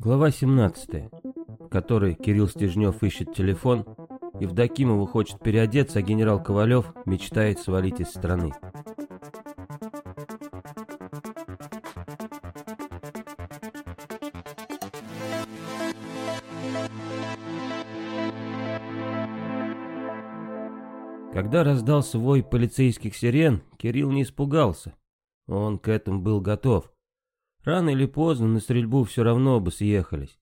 Глава 17, в которой Кирилл Стежнев ищет телефон, Евдокимова хочет переодеться, а генерал Ковалев мечтает свалить из страны. Когда раздался вой полицейских сирен, Кирилл не испугался. Он к этому был готов. Рано или поздно на стрельбу все равно бы съехались.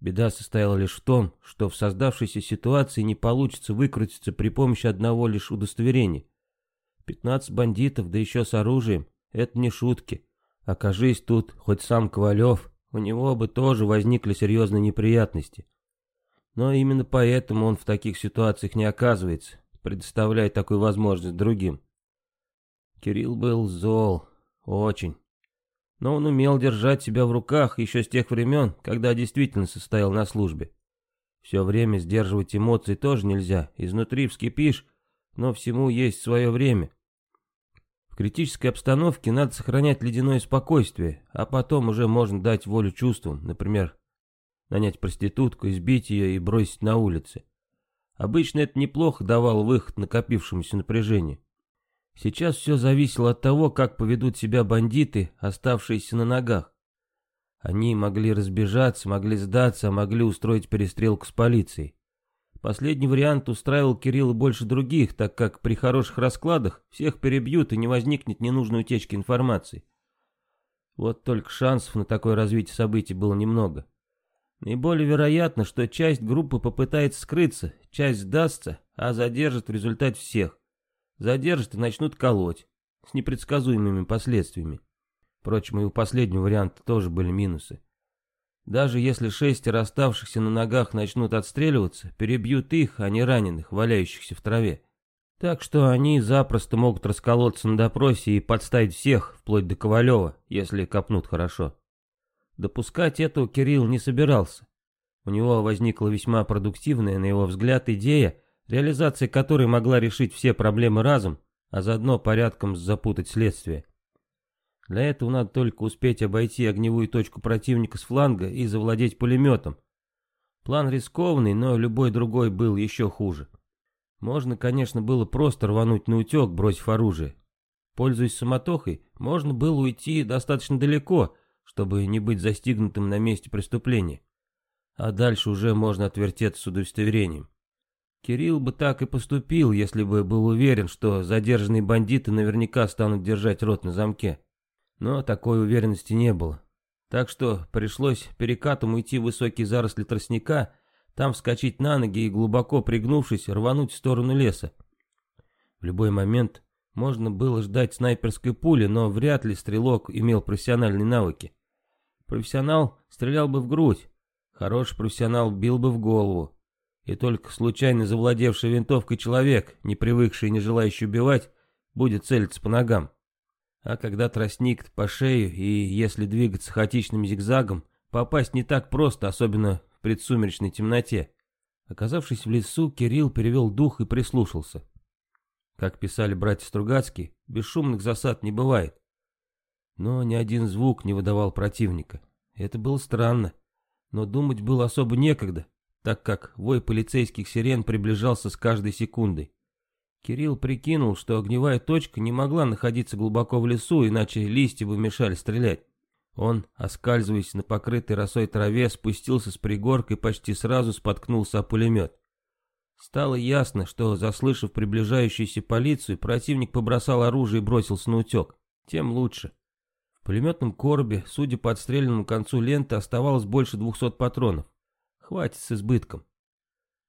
Беда состояла лишь в том, что в создавшейся ситуации не получится выкрутиться при помощи одного лишь удостоверения. Пятнадцать бандитов, да еще с оружием, это не шутки. Окажись тут хоть сам Ковалев, у него бы тоже возникли серьезные неприятности. Но именно поэтому он в таких ситуациях не оказывается, предоставляя такую возможность другим. Кирилл был зол, очень. Но он умел держать себя в руках еще с тех времен, когда действительно состоял на службе. Все время сдерживать эмоции тоже нельзя, изнутри вскипишь, но всему есть свое время. В критической обстановке надо сохранять ледяное спокойствие, а потом уже можно дать волю чувствам, например, нанять проститутку, избить ее и бросить на улице. Обычно это неплохо давало выход накопившемуся напряжению. Сейчас все зависело от того, как поведут себя бандиты, оставшиеся на ногах. Они могли разбежаться, могли сдаться, могли устроить перестрелку с полицией. Последний вариант устраивал Кирилла больше других, так как при хороших раскладах всех перебьют и не возникнет ненужной утечки информации. Вот только шансов на такое развитие событий было немного. Наиболее вероятно, что часть группы попытается скрыться, часть сдастся, а задержит в результате всех. Задержат и начнут колоть, с непредсказуемыми последствиями. Впрочем, и у последнего варианта тоже были минусы. Даже если шестеро оставшихся на ногах начнут отстреливаться, перебьют их, а не раненых, валяющихся в траве. Так что они запросто могут расколоться на допросе и подставить всех, вплоть до Ковалева, если копнут хорошо. Допускать этого Кирилл не собирался. У него возникла весьма продуктивная, на его взгляд, идея реализация которой могла решить все проблемы разом, а заодно порядком запутать следствие. Для этого надо только успеть обойти огневую точку противника с фланга и завладеть пулеметом. План рискованный, но любой другой был еще хуже. Можно, конечно, было просто рвануть на утек, бросив оружие. Пользуясь самотохой, можно было уйти достаточно далеко, чтобы не быть застигнутым на месте преступления. А дальше уже можно отвертеться с удостоверением. Кирилл бы так и поступил, если бы был уверен, что задержанные бандиты наверняка станут держать рот на замке. Но такой уверенности не было. Так что пришлось перекатом уйти в высокие заросли тростника, там вскочить на ноги и, глубоко пригнувшись, рвануть в сторону леса. В любой момент можно было ждать снайперской пули, но вряд ли стрелок имел профессиональные навыки. Профессионал стрелял бы в грудь, хороший профессионал бил бы в голову. И только случайно завладевший винтовкой человек, не привыкший и не желающий убивать, будет целиться по ногам. А когда тростник по шею и если двигаться хаотичным зигзагом, попасть не так просто, особенно в предсумеречной темноте. Оказавшись в лесу, Кирилл перевел дух и прислушался. Как писали братья Стругацкие, бесшумных засад не бывает. Но ни один звук не выдавал противника. Это было странно, но думать было особо некогда так как вой полицейских сирен приближался с каждой секундой. Кирилл прикинул, что огневая точка не могла находиться глубоко в лесу, иначе листья бы мешали стрелять. Он, оскальзываясь на покрытой росой траве, спустился с пригорка и почти сразу споткнулся о пулемет. Стало ясно, что, заслышав приближающуюся полицию, противник побросал оружие и бросился на утек. Тем лучше. В пулеметном коробе, судя по отстрелянному концу ленты, оставалось больше двухсот патронов. Хватит с избытком.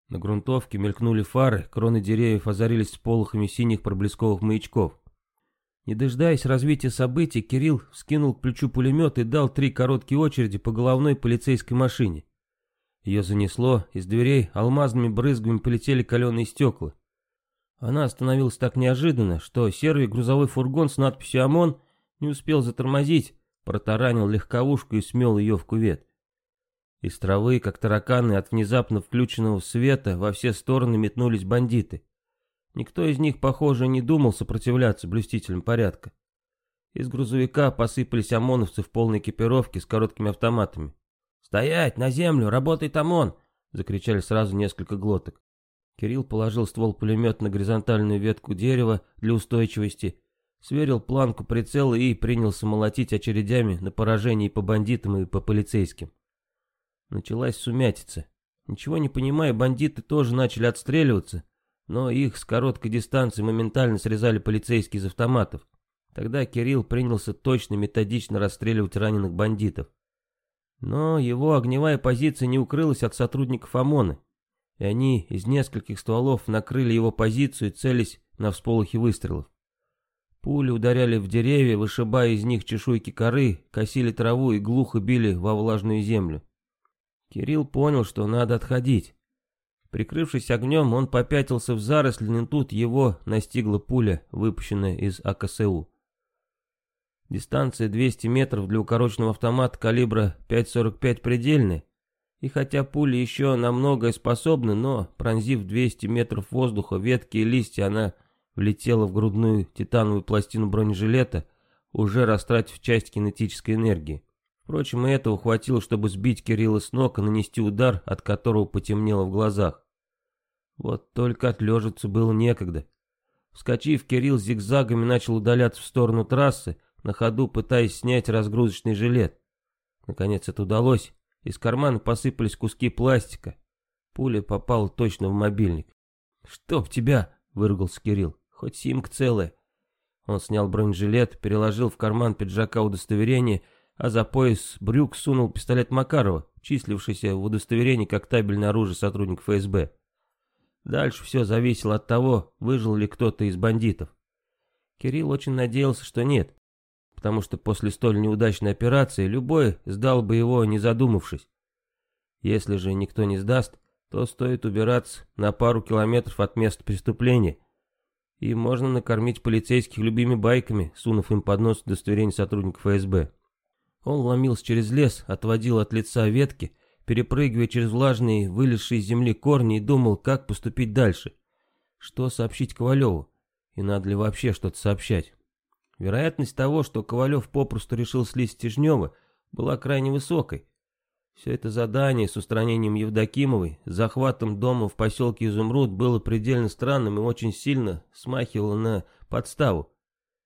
На грунтовке мелькнули фары, кроны деревьев озарились сполохами синих проблесковых маячков. Не дожидаясь развития событий, Кирилл вскинул к плечу пулемет и дал три короткие очереди по головной полицейской машине. Ее занесло, из дверей алмазными брызгами полетели каленые стекла. Она остановилась так неожиданно, что серый грузовой фургон с надписью «ОМОН» не успел затормозить, протаранил легковушку и смел ее в кувет. Из травы, как тараканы от внезапно включенного света, во все стороны метнулись бандиты. Никто из них, похоже, не думал сопротивляться блюстителям порядка. Из грузовика посыпались ОМОНовцы в полной экипировке с короткими автоматами. «Стоять! На землю! Работает ОМОН!» — закричали сразу несколько глоток. Кирилл положил ствол пулемета на горизонтальную ветку дерева для устойчивости, сверил планку прицела и принялся молотить очередями на поражение по бандитам, и по полицейским. Началась сумятица. Ничего не понимая, бандиты тоже начали отстреливаться, но их с короткой дистанции моментально срезали полицейские из автоматов. Тогда Кирилл принялся точно методично расстреливать раненых бандитов. Но его огневая позиция не укрылась от сотрудников ОМОНа, и они из нескольких стволов накрыли его позицию, целясь на всполохи выстрелов. Пули ударяли в деревья, вышибая из них чешуйки коры, косили траву и глухо били во влажную землю. Кирилл понял, что надо отходить. Прикрывшись огнем, он попятился в заросли, но тут его настигла пуля, выпущенная из АКСУ. Дистанция 200 метров для укороченного автомата калибра 5.45 предельная, и хотя пули еще на многое способны, но, пронзив 200 метров воздуха, ветки и листья, она влетела в грудную титановую пластину бронежилета, уже растратив часть кинетической энергии. Впрочем, и этого хватило, чтобы сбить Кирилла с ног и нанести удар, от которого потемнело в глазах. Вот только отлежиться было некогда. Вскочив, Кирилл зигзагами начал удаляться в сторону трассы, на ходу пытаясь снять разгрузочный жилет. Наконец это удалось. Из кармана посыпались куски пластика. Пуля попала точно в мобильник. «Чтоб тебя!» — выругался Кирилл. «Хоть симка целая». Он снял бронежилет, переложил в карман пиджака удостоверение а за пояс брюк сунул пистолет Макарова, числившийся в удостоверении как табельное оружие сотрудник ФСБ. Дальше все зависело от того, выжил ли кто-то из бандитов. Кирилл очень надеялся, что нет, потому что после столь неудачной операции любой сдал бы его, не задумавшись. Если же никто не сдаст, то стоит убираться на пару километров от места преступления, и можно накормить полицейских любыми байками, сунув им под нос удостоверение сотрудника ФСБ. Он ломился через лес, отводил от лица ветки, перепрыгивая через влажные, вылезшие из земли корни и думал, как поступить дальше. Что сообщить Ковалеву? И надо ли вообще что-то сообщать? Вероятность того, что Ковалев попросту решил слить Стежнева, была крайне высокой. Все это задание с устранением Евдокимовой, захватом дома в поселке Изумруд было предельно странным и очень сильно смахивало на подставу.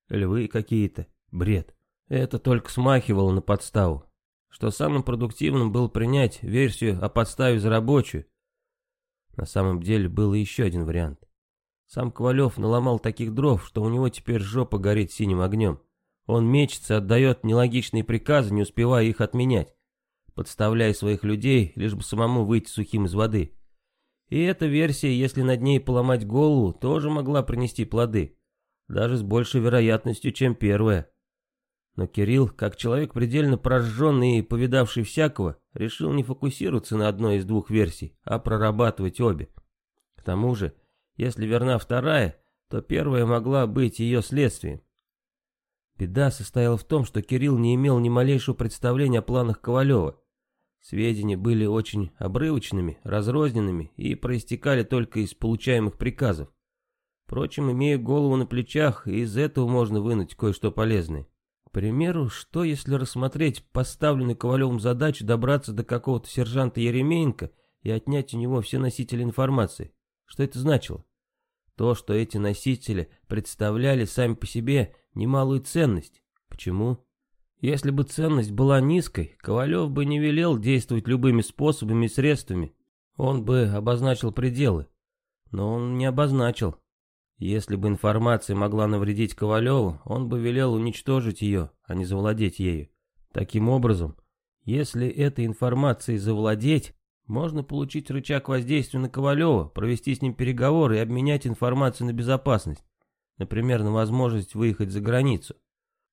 Львы какие-то. Бред. Это только смахивало на подставу. Что самым продуктивным было принять версию о подставе за рабочую. На самом деле был еще один вариант. Сам Ковалев наломал таких дров, что у него теперь жопа горит синим огнем. Он мечется, отдает нелогичные приказы, не успевая их отменять, подставляя своих людей, лишь бы самому выйти сухим из воды. И эта версия, если над ней поломать голову, тоже могла принести плоды. Даже с большей вероятностью, чем первая. Но Кирилл, как человек предельно прожженный и повидавший всякого, решил не фокусироваться на одной из двух версий, а прорабатывать обе. К тому же, если верна вторая, то первая могла быть ее следствием. Беда состояла в том, что Кирилл не имел ни малейшего представления о планах Ковалева. Сведения были очень обрывочными, разрозненными и проистекали только из получаемых приказов. Впрочем, имея голову на плечах, из этого можно вынуть кое-что полезное. К примеру, что если рассмотреть поставленную Ковалевым задачу добраться до какого-то сержанта Еремеенко и отнять у него все носители информации? Что это значило? То, что эти носители представляли сами по себе немалую ценность. Почему? Если бы ценность была низкой, Ковалев бы не велел действовать любыми способами и средствами. Он бы обозначил пределы. Но он не обозначил. Если бы информация могла навредить Ковалеву, он бы велел уничтожить ее, а не завладеть ею. Таким образом, если этой информацией завладеть, можно получить рычаг воздействия на Ковалева, провести с ним переговоры и обменять информацию на безопасность. Например, на возможность выехать за границу.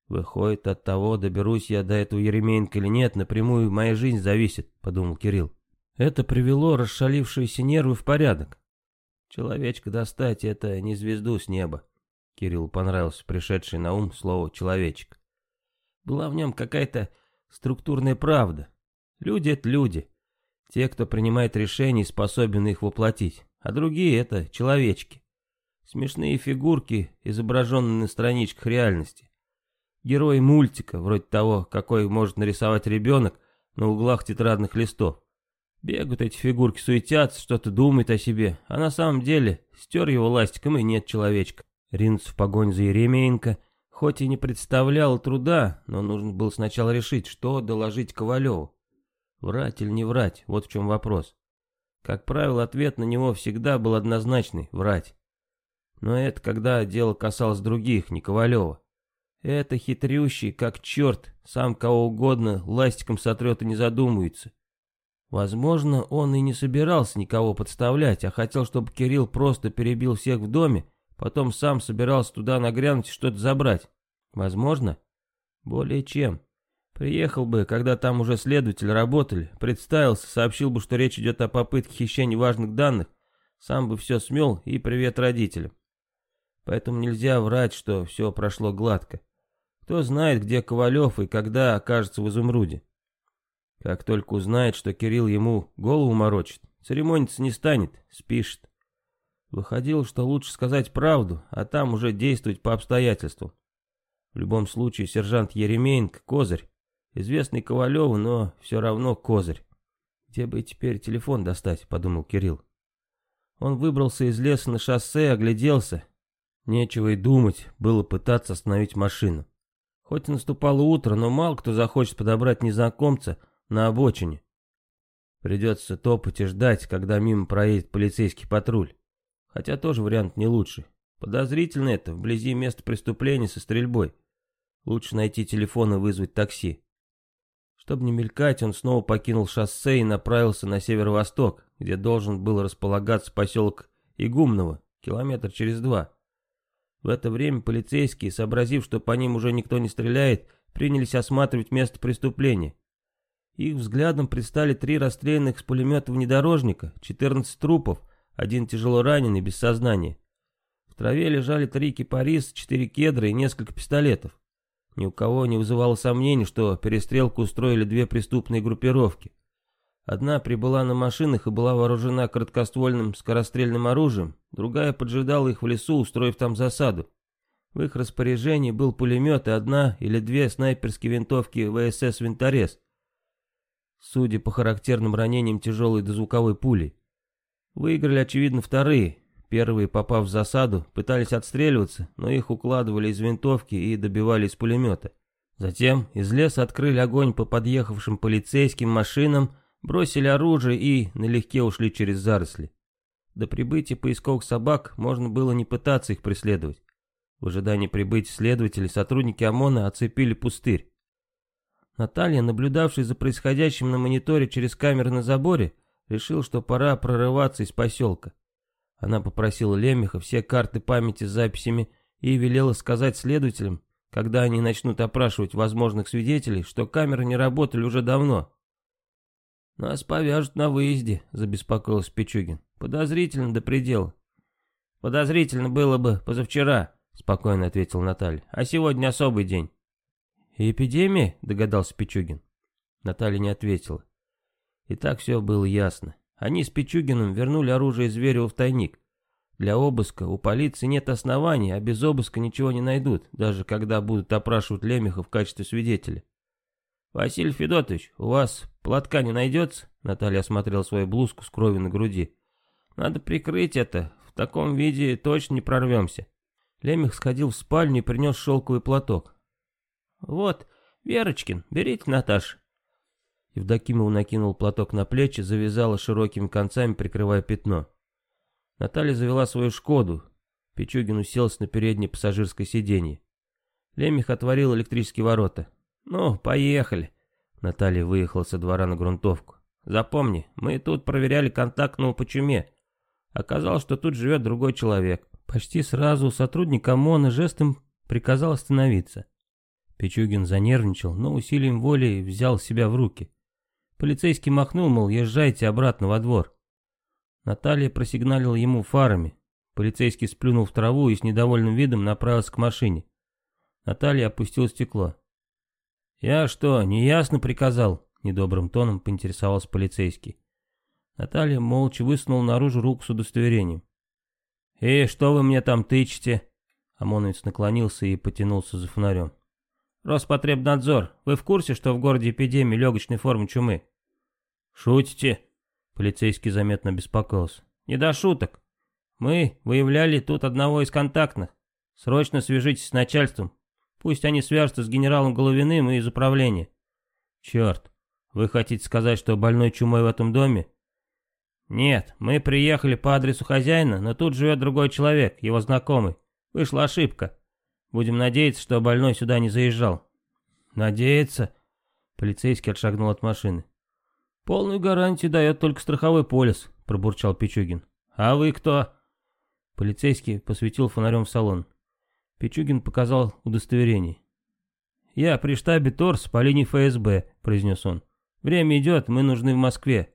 Выходит, от того, доберусь я до этого Еременко или нет, напрямую моя жизнь зависит, подумал Кирилл. Это привело расшалившиеся нервы в порядок. Человечка достать — это не звезду с неба. Кириллу понравился пришедший на ум слово «человечек». Была в нем какая-то структурная правда. Люди — это люди. Те, кто принимает решения и способен их воплотить. А другие — это человечки. Смешные фигурки, изображенные на страничках реальности. Герои мультика, вроде того, какой может нарисовать ребенок, на углах тетрадных листов. Бегают эти фигурки, суетятся, что-то думают о себе, а на самом деле стер его ластиком и нет человечка. Ринуться в погонь за Еремеенко, хоть и не представлял труда, но нужно было сначала решить, что доложить Ковалеву. Врать или не врать, вот в чем вопрос. Как правило, ответ на него всегда был однозначный – врать. Но это когда дело касалось других, не Ковалева. Это хитрющий, как черт, сам кого угодно ластиком сотрет и не задумывается. Возможно, он и не собирался никого подставлять, а хотел, чтобы Кирилл просто перебил всех в доме, потом сам собирался туда нагрянуть и что-то забрать. Возможно? Более чем. Приехал бы, когда там уже следователи работали, представился, сообщил бы, что речь идет о попытке хищения важных данных, сам бы все смел и привет родителям. Поэтому нельзя врать, что все прошло гладко. Кто знает, где Ковалев и когда окажется в изумруде. Как только узнает, что Кирилл ему голову морочит, церемониться не станет, спишет. Выходило, что лучше сказать правду, а там уже действовать по обстоятельствам. В любом случае, сержант Еремеенко — козырь. Известный Ковалеву, но все равно козырь. Где бы теперь телефон достать, подумал Кирилл. Он выбрался из леса на шоссе, огляделся. Нечего и думать, было пытаться остановить машину. Хоть и наступало утро, но мало кто захочет подобрать незнакомца — на обочине. Придется топать и ждать, когда мимо проедет полицейский патруль. Хотя тоже вариант не лучший. Подозрительно это, вблизи места преступления со стрельбой. Лучше найти телефон и вызвать такси. Чтобы не мелькать, он снова покинул шоссе и направился на северо-восток, где должен был располагаться поселок Игумново, километр через два. В это время полицейские, сообразив, что по ним уже никто не стреляет, принялись осматривать место преступления. Их взглядом предстали три расстрелянных с пулемета внедорожника, 14 трупов, один тяжело раненый, без сознания. В траве лежали три кипариса, четыре кедра и несколько пистолетов. Ни у кого не вызывало сомнений, что перестрелку устроили две преступные группировки. Одна прибыла на машинах и была вооружена короткоствольным скорострельным оружием, другая поджидала их в лесу, устроив там засаду. В их распоряжении был пулемет и одна или две снайперские винтовки ВСС «Винторез», судя по характерным ранениям тяжелой дозвуковой пули. Выиграли, очевидно, вторые. Первые, попав в засаду, пытались отстреливаться, но их укладывали из винтовки и добивали из пулемета. Затем из леса открыли огонь по подъехавшим полицейским машинам, бросили оружие и налегке ушли через заросли. До прибытия поисковых собак можно было не пытаться их преследовать. В ожидании прибытия следователей сотрудники ОМОНа оцепили пустырь. Наталья, наблюдавшая за происходящим на мониторе через камеры на заборе, решил, что пора прорываться из поселка. Она попросила Лемеха все карты памяти с записями и велела сказать следователям, когда они начнут опрашивать возможных свидетелей, что камеры не работали уже давно. «Нас повяжут на выезде», — забеспокоился Пичугин. «Подозрительно до предела». «Подозрительно было бы позавчера», — спокойно ответил Наталья. «А сегодня особый день». «Эпидемия?» — догадался Пичугин. Наталья не ответила. И так все было ясно. Они с Пичугиным вернули оружие Зверева в тайник. Для обыска у полиции нет оснований, а без обыска ничего не найдут, даже когда будут опрашивать Лемеха в качестве свидетеля. «Василий Федотович, у вас платка не найдется?» Наталья осмотрела свою блузку с кровью на груди. «Надо прикрыть это, в таком виде точно не прорвемся». Лемех сходил в спальню и принес шелковый платок. «Вот, Верочкин, берите, Наташ». Евдокимова накинул платок на плечи, завязала широкими концами, прикрывая пятно. Наталья завела свою «Шкоду». Пичугин уселся на переднее пассажирское сиденье. Лемех отворил электрические ворота. «Ну, поехали». Наталья выехала со двора на грунтовку. «Запомни, мы тут проверяли контактного по чуме. Оказалось, что тут живет другой человек». Почти сразу сотрудник ОМОНа жестом приказал остановиться. Пичугин занервничал, но усилием воли взял себя в руки. Полицейский махнул, мол, езжайте обратно во двор. Наталья просигналила ему фарами. Полицейский сплюнул в траву и с недовольным видом направился к машине. Наталья опустила стекло. «Я что, неясно приказал?» — недобрым тоном поинтересовался полицейский. Наталья молча высунула наружу руку с удостоверением. «И что вы мне там тычете?» Омоновец наклонился и потянулся за фонарем. Роспотребнадзор, вы в курсе, что в городе эпидемия легочной формы чумы?» «Шутите?» Полицейский заметно беспокоился. «Не до шуток. Мы выявляли тут одного из контактных. Срочно свяжитесь с начальством. Пусть они свяжутся с генералом Головиным и из управления». «Черт, вы хотите сказать, что больной чумой в этом доме?» «Нет, мы приехали по адресу хозяина, но тут живет другой человек, его знакомый. Вышла ошибка. Будем надеяться, что больной сюда не заезжал». «Надеяться?» Полицейский отшагнул от машины. «Полную гарантию дает только страховой полис», — пробурчал Пичугин. «А вы кто?» Полицейский посветил фонарем в салон. Пичугин показал удостоверение. «Я при штабе ТОРС по линии ФСБ», — произнес он. «Время идет, мы нужны в Москве».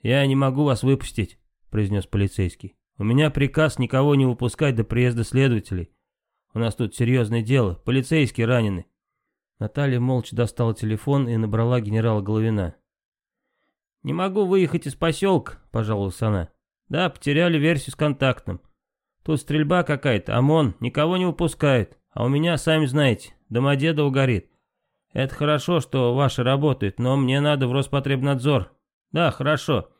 «Я не могу вас выпустить», — произнес полицейский. «У меня приказ никого не выпускать до приезда следователей. У нас тут серьезное дело, полицейские ранены». Наталья молча достала телефон и набрала генерала Головина. «Не могу выехать из поселка», — пожаловалась она. «Да, потеряли версию с контактом. Тут стрельба какая-то, ОМОН, никого не выпускает. А у меня, сами знаете, Домодедово горит. Это хорошо, что ваши работают, но мне надо в Роспотребнадзор. Да, хорошо».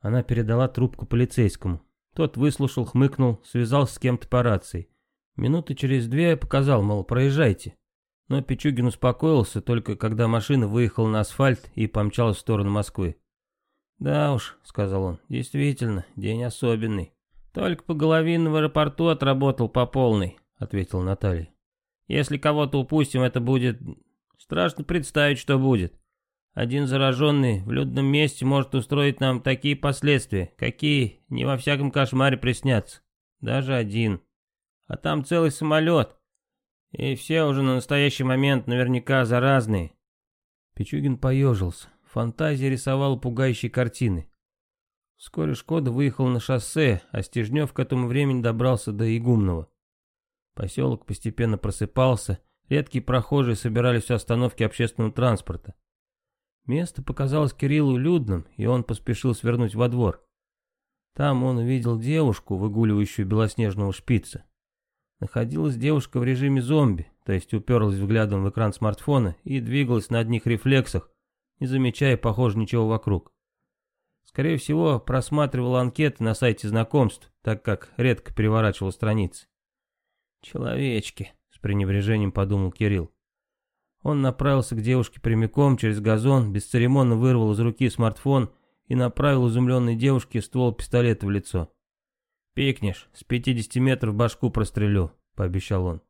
Она передала трубку полицейскому. Тот выслушал, хмыкнул, связался с кем-то по рации. Минуты через две показал, мол, проезжайте. Но Пичугин успокоился только когда машина выехала на асфальт и помчалась в сторону Москвы. «Да уж», — сказал он, — «действительно, день особенный». «Только по Головин в аэропорту отработал по полной», — ответил Наталья. «Если кого-то упустим, это будет... Страшно представить, что будет. Один зараженный в людном месте может устроить нам такие последствия, какие не во всяком кошмаре приснятся. Даже один. А там целый самолет. И все уже на настоящий момент наверняка заразные. Пичугин поежился. Фантазия рисовала пугающие картины. Вскоре Шкода выехал на шоссе, а Стежнев к этому времени добрался до Игумного. Поселок постепенно просыпался, редкие прохожие собирались у остановки общественного транспорта. Место показалось Кириллу людным, и он поспешил свернуть во двор. Там он увидел девушку, выгуливающую белоснежного шпица. Находилась девушка в режиме зомби, то есть уперлась взглядом в экран смартфона и двигалась на одних рефлексах, не замечая, похоже, ничего вокруг. Скорее всего, просматривала анкеты на сайте знакомств, так как редко переворачивала страницы. «Человечки», — с пренебрежением подумал Кирилл. Он направился к девушке прямиком через газон, бесцеремонно вырвал из руки смартфон и направил изумленной девушке ствол пистолета в лицо. «Пикнешь, с 50 метров башку прострелю», — пообещал он.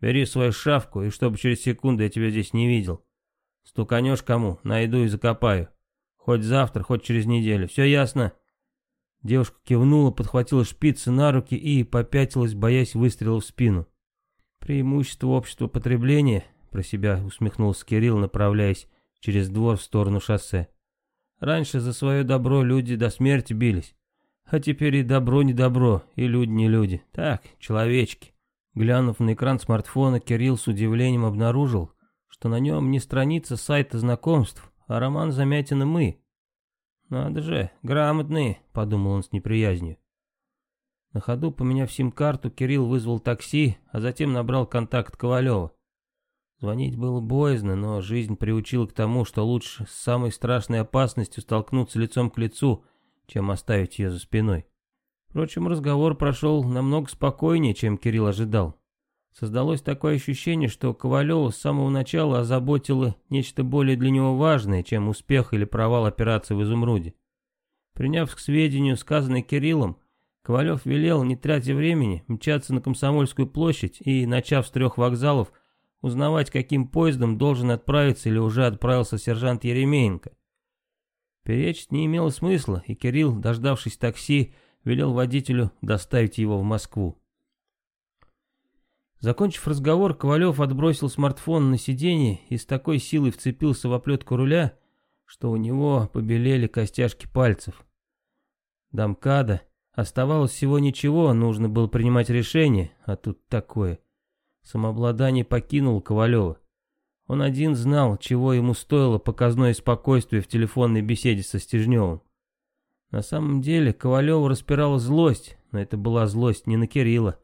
«Бери свою шавку, и чтобы через секунду я тебя здесь не видел. Стуканешь кому, найду и закопаю. Хоть завтра, хоть через неделю. Все ясно?» Девушка кивнула, подхватила шпицы на руки и попятилась, боясь выстрела в спину. Преимущество общества потребления про себя усмехнулся Кирилл, направляясь через двор в сторону шоссе. Раньше за свое добро люди до смерти бились. А теперь и добро не добро, и люди не люди. Так, человечки. Глянув на экран смартфона, Кирилл с удивлением обнаружил, что на нем не страница сайта знакомств, а роман Замятина «Мы». «Надо же, грамотные», — подумал он с неприязнью. На ходу, поменяв сим-карту, Кирилл вызвал такси, а затем набрал контакт Ковалева. Звонить было боязно, но жизнь приучила к тому, что лучше с самой страшной опасностью столкнуться лицом к лицу, чем оставить ее за спиной. Впрочем, разговор прошел намного спокойнее, чем Кирилл ожидал. Создалось такое ощущение, что Ковалева с самого начала озаботило нечто более для него важное, чем успех или провал операции в Изумруде. Приняв к сведению сказанное Кириллом, Ковалев велел, не тратя времени, мчаться на Комсомольскую площадь и, начав с трех вокзалов, узнавать, каким поездом должен отправиться или уже отправился сержант Еремеенко. Перечить не имело смысла, и Кирилл, дождавшись такси, велел водителю доставить его в Москву. Закончив разговор, Ковалев отбросил смартфон на сиденье и с такой силой вцепился в оплетку руля, что у него побелели костяшки пальцев. Дамкада. Оставалось всего ничего, нужно было принимать решение, а тут такое. Самообладание покинул Ковалева. Он один знал, чего ему стоило показное спокойствие в телефонной беседе со Стежневым. На самом деле Ковалева распирала злость, но это была злость не на Кирилла.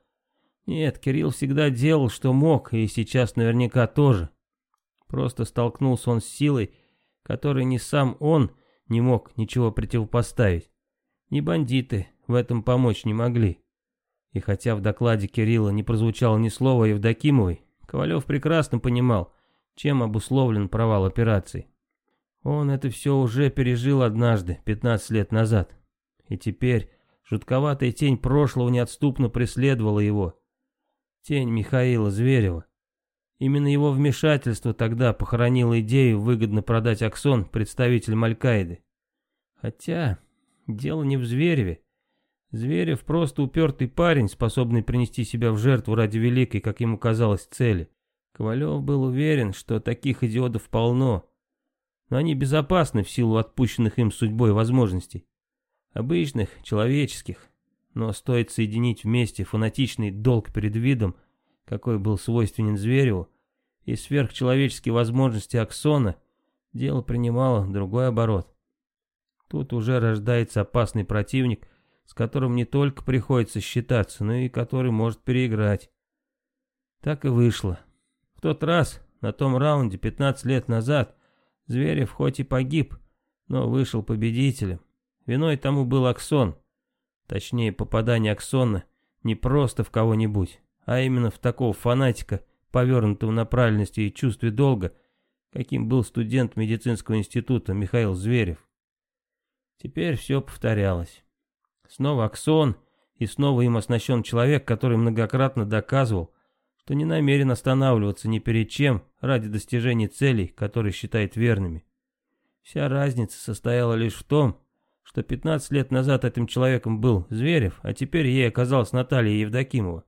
Нет, Кирилл всегда делал, что мог, и сейчас наверняка тоже. Просто столкнулся он с силой, которой ни сам он не мог ничего противопоставить. Ни бандиты в этом помочь не могли. И хотя в докладе Кирилла не прозвучало ни слова Евдокимовой, Ковалев прекрасно понимал, чем обусловлен провал операции. Он это все уже пережил однажды, 15 лет назад. И теперь жутковатая тень прошлого неотступно преследовала его. Тень Михаила Зверева. Именно его вмешательство тогда похоронило идею выгодно продать Аксон представителям Аль-Каиды. Хотя, дело не в Звереве. Зверев просто упертый парень, способный принести себя в жертву ради великой, как ему казалось, цели. Ковалев был уверен, что таких идиотов полно, но они безопасны в силу отпущенных им судьбой возможностей. Обычных, человеческих, но стоит соединить вместе фанатичный долг перед видом, какой был свойственен Звереву, и сверхчеловеческие возможности Аксона, дело принимало другой оборот. Тут уже рождается опасный противник, с которым не только приходится считаться, но и который может переиграть. Так и вышло. Тот раз, на том раунде 15 лет назад, Зверев хоть и погиб, но вышел победителем. Виной тому был Аксон. Точнее, попадание Аксона не просто в кого-нибудь, а именно в такого фанатика, повернутого на правильности и чувстве долга, каким был студент медицинского института Михаил Зверев. Теперь все повторялось. Снова Аксон, и снова им оснащен человек, который многократно доказывал, что не намерен останавливаться ни перед чем ради достижения целей, которые считает верными. Вся разница состояла лишь в том, что 15 лет назад этим человеком был Зверев, а теперь ей оказалась Наталья Евдокимова.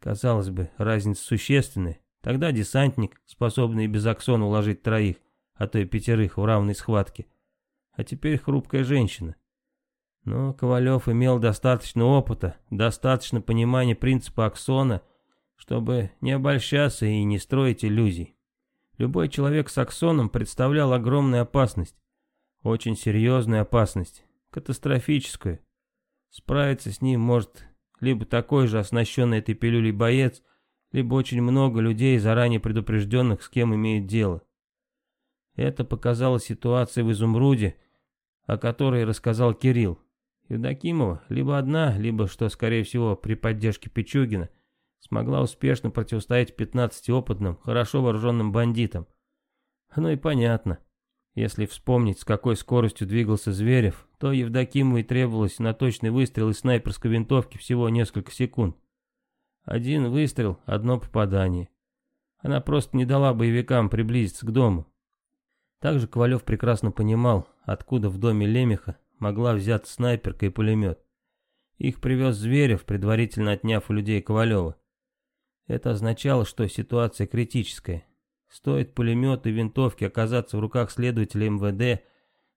Казалось бы, разница существенная. Тогда десантник, способный без аксона уложить троих, а то и пятерых в равной схватке. А теперь хрупкая женщина. Но Ковалев имел достаточно опыта, достаточно понимания принципа аксона – чтобы не обольщаться и не строить иллюзий. Любой человек с аксоном представлял огромную опасность. Очень серьезную опасность. Катастрофическую. Справиться с ним может либо такой же оснащенный этой пилюлей боец, либо очень много людей, заранее предупрежденных, с кем имеют дело. Это показала ситуация в Изумруде, о которой рассказал Кирилл. Евдокимова либо одна, либо, что скорее всего, при поддержке Пичугина, смогла успешно противостоять 15 опытным, хорошо вооруженным бандитам. Ну и понятно. Если вспомнить, с какой скоростью двигался Зверев, то Евдокимовой требовалось на точный выстрел из снайперской винтовки всего несколько секунд. Один выстрел, одно попадание. Она просто не дала боевикам приблизиться к дому. Также Ковалев прекрасно понимал, откуда в доме Лемеха могла взяться снайперка и пулемет. Их привез Зверев, предварительно отняв у людей Ковалева. Это означало, что ситуация критическая. Стоит пулемет и винтовки оказаться в руках следователя МВД,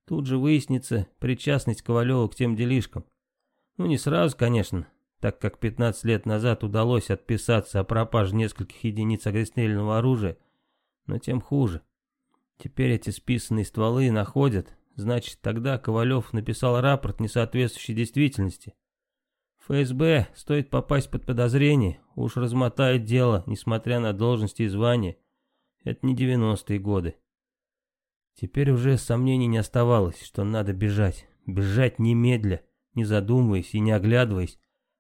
тут же выяснится причастность Ковалева к тем делишкам. Ну не сразу, конечно, так как 15 лет назад удалось отписаться о пропаже нескольких единиц огнестрельного оружия, но тем хуже. Теперь эти списанные стволы находят, значит тогда Ковалев написал рапорт, не соответствующий действительности. ФСБ стоит попасть под подозрение, уж размотает дело, несмотря на должности и звания. Это не девяностые годы. Теперь уже сомнений не оставалось, что надо бежать. Бежать немедля, не задумываясь и не оглядываясь.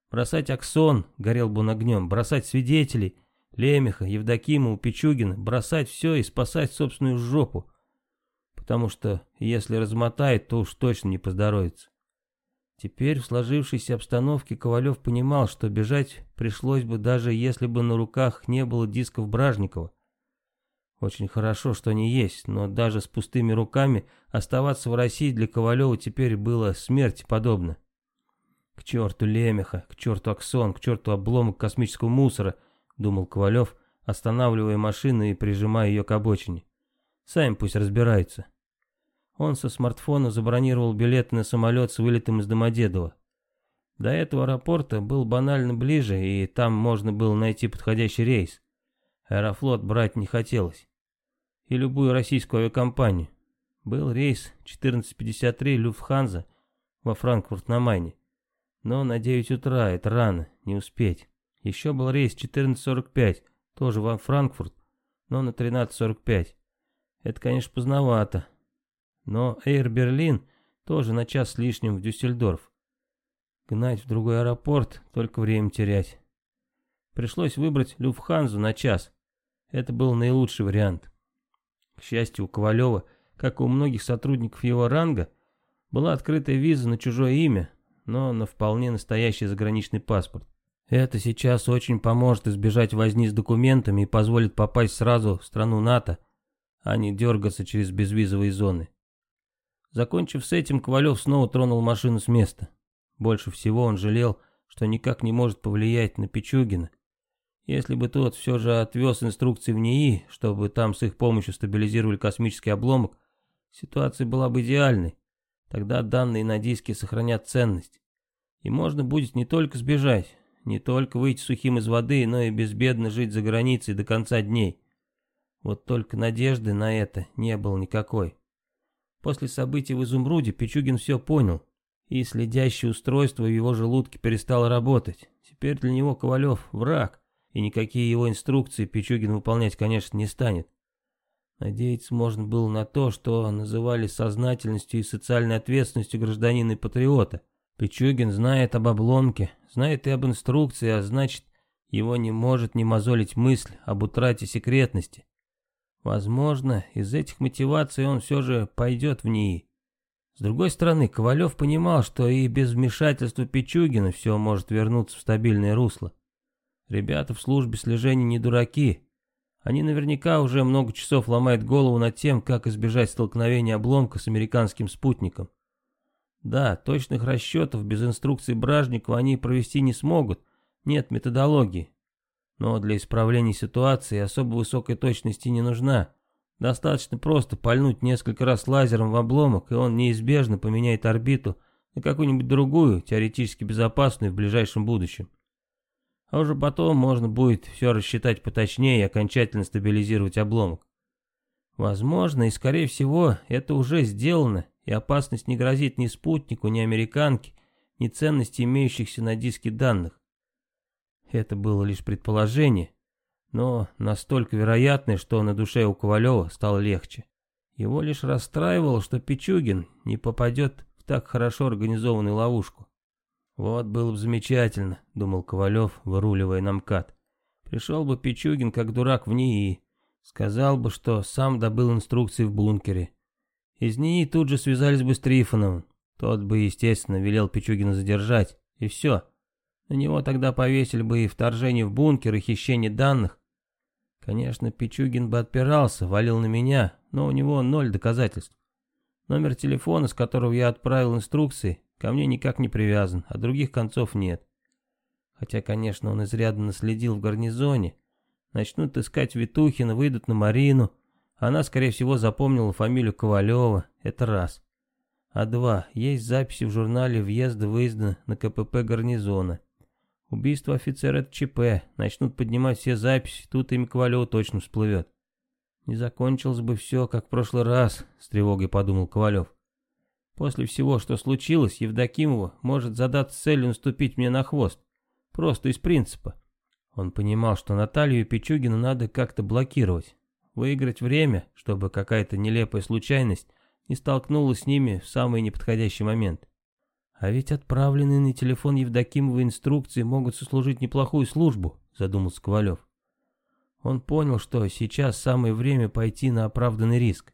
Бросать Аксон, горел бы он огнем, бросать свидетелей, Лемеха, Евдокимова, Пичугина, бросать все и спасать собственную жопу. Потому что если размотает, то уж точно не поздоровится. Теперь в сложившейся обстановке Ковалев понимал, что бежать пришлось бы даже если бы на руках не было дисков Бражникова. Очень хорошо, что они есть, но даже с пустыми руками оставаться в России для Ковалева теперь было смерти подобно. К черту Лемеха, к черту Аксон, к черту обломок космического мусора, думал Ковалев, останавливая машину и прижимая ее к обочине. Сами пусть разбираются. Он со смартфона забронировал билет на самолет с вылетом из Домодедово. До этого аэропорта был банально ближе, и там можно было найти подходящий рейс. Аэрофлот брать не хотелось. И любую российскую авиакомпанию. Был рейс 1453 Люфтханза во Франкфурт на Майне. Но на 9 утра, это рано, не успеть. Еще был рейс 1445, тоже во Франкфурт, но на 13.45. Это, конечно, поздновато. Но Эйр Берлин тоже на час с лишним в Дюссельдорф. Гнать в другой аэропорт, только время терять. Пришлось выбрать Люфханзу на час. Это был наилучший вариант. К счастью, у Ковалева, как и у многих сотрудников его ранга, была открытая виза на чужое имя, но на вполне настоящий заграничный паспорт. Это сейчас очень поможет избежать возни с документами и позволит попасть сразу в страну НАТО, а не дергаться через безвизовые зоны. Закончив с этим, Ковалев снова тронул машину с места. Больше всего он жалел, что никак не может повлиять на Пичугина. Если бы тот все же отвез инструкции в НИИ, чтобы там с их помощью стабилизировали космический обломок, ситуация была бы идеальной. Тогда данные на диске сохранят ценность. И можно будет не только сбежать, не только выйти сухим из воды, но и безбедно жить за границей до конца дней. Вот только надежды на это не было никакой. После событий в Изумруде Пичугин все понял, и следящее устройство в его желудке перестало работать. Теперь для него Ковалев враг, и никакие его инструкции Пичугин выполнять, конечно, не станет. Надеяться можно было на то, что называли сознательностью и социальной ответственностью гражданина и патриота. Пичугин знает об обломке, знает и об инструкции, а значит, его не может не мозолить мысль об утрате секретности. Возможно, из этих мотиваций он все же пойдет в НИИ. С другой стороны, Ковалев понимал, что и без вмешательства Пичугина все может вернуться в стабильное русло. Ребята в службе слежения не дураки. Они наверняка уже много часов ломают голову над тем, как избежать столкновения обломка с американским спутником. Да, точных расчетов без инструкций Бражникова они провести не смогут, нет методологии. Но для исправления ситуации особо высокой точности не нужна. Достаточно просто пальнуть несколько раз лазером в обломок, и он неизбежно поменяет орбиту на какую-нибудь другую, теоретически безопасную в ближайшем будущем. А уже потом можно будет все рассчитать поточнее и окончательно стабилизировать обломок. Возможно, и скорее всего, это уже сделано, и опасность не грозит ни спутнику, ни американке, ни ценности имеющихся на диске данных. Это было лишь предположение, но настолько вероятное, что на душе у Ковалева стало легче. Его лишь расстраивало, что Пичугин не попадет в так хорошо организованную ловушку. «Вот было бы замечательно», — думал Ковалев, выруливая на МКАД. «Пришел бы Пичугин как дурак в НИИ, сказал бы, что сам добыл инструкции в бункере. Из НИИ тут же связались бы с Трифоновым. Тот бы, естественно, велел Пичугина задержать, и все. На него тогда повесили бы и вторжение в бункер, и хищение данных. Конечно, Пичугин бы отпирался, валил на меня, но у него ноль доказательств. Номер телефона, с которого я отправил инструкции, ко мне никак не привязан, а других концов нет. Хотя, конечно, он изрядно наследил в гарнизоне. Начнут искать Витухина, выйдут на Марину. Она, скорее всего, запомнила фамилию Ковалева. Это раз. А два. Есть записи в журнале въезда-выезда на КПП гарнизона. Убийство офицера это ЧП. Начнут поднимать все записи, тут имя Ковалева точно всплывет. Не закончилось бы все, как в прошлый раз, с тревогой подумал Ковалев. После всего, что случилось, Евдокимова может задаться целью наступить мне на хвост. Просто из принципа. Он понимал, что Наталью и Пичугину надо как-то блокировать. Выиграть время, чтобы какая-то нелепая случайность не столкнулась с ними в самый неподходящий момент. А ведь отправленные на телефон Евдокимовой инструкции могут сослужить неплохую службу, задумался Ковалев. Он понял, что сейчас самое время пойти на оправданный риск.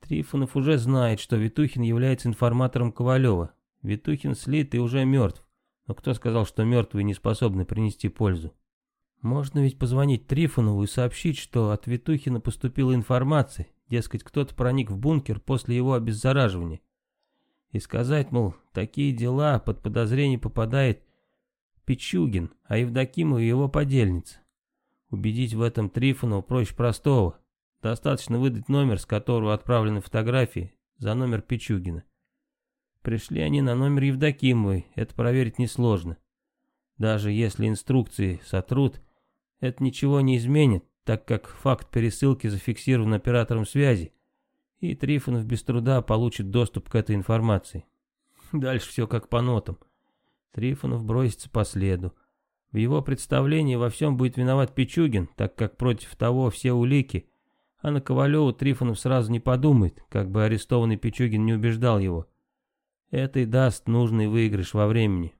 Трифонов уже знает, что Витухин является информатором Ковалева. Витухин слит и уже мертв. Но кто сказал, что мертвые не способны принести пользу? Можно ведь позвонить Трифонову и сообщить, что от Витухина поступила информация, дескать, кто-то проник в бункер после его обеззараживания и сказать, мол, такие дела под подозрение попадает Пичугин, а Евдокимова его подельница. Убедить в этом Трифонова проще простого. Достаточно выдать номер, с которого отправлены фотографии, за номер Пичугина. Пришли они на номер Евдокимовой, это проверить несложно. Даже если инструкции сотрут, это ничего не изменит, так как факт пересылки зафиксирован оператором связи, и Трифонов без труда получит доступ к этой информации. Дальше все как по нотам. Трифонов бросится по следу. В его представлении во всем будет виноват Пичугин, так как против того все улики, А на Ковалеву Трифонов сразу не подумает, как бы арестованный Пичугин не убеждал его. Это и даст нужный выигрыш во времени.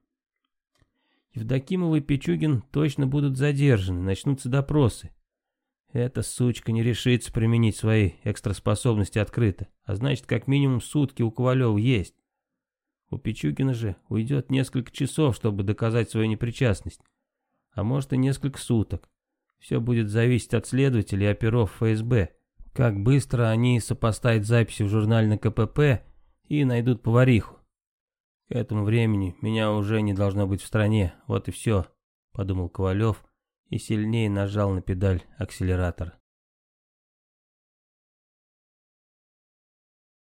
Евдокимов и Пичугин точно будут задержаны, начнутся допросы. Эта сучка не решится применить свои экстраспособности открыто, а значит, как минимум сутки у Ковалева есть. У Пичугина же уйдет несколько часов, чтобы доказать свою непричастность, а может и несколько суток. Все будет зависеть от следователей и оперов ФСБ. Как быстро они сопоставят записи в журнале на КПП и найдут повариху. К этому времени меня уже не должно быть в стране, вот и все, подумал Ковалев и сильнее нажал на педаль акселератора.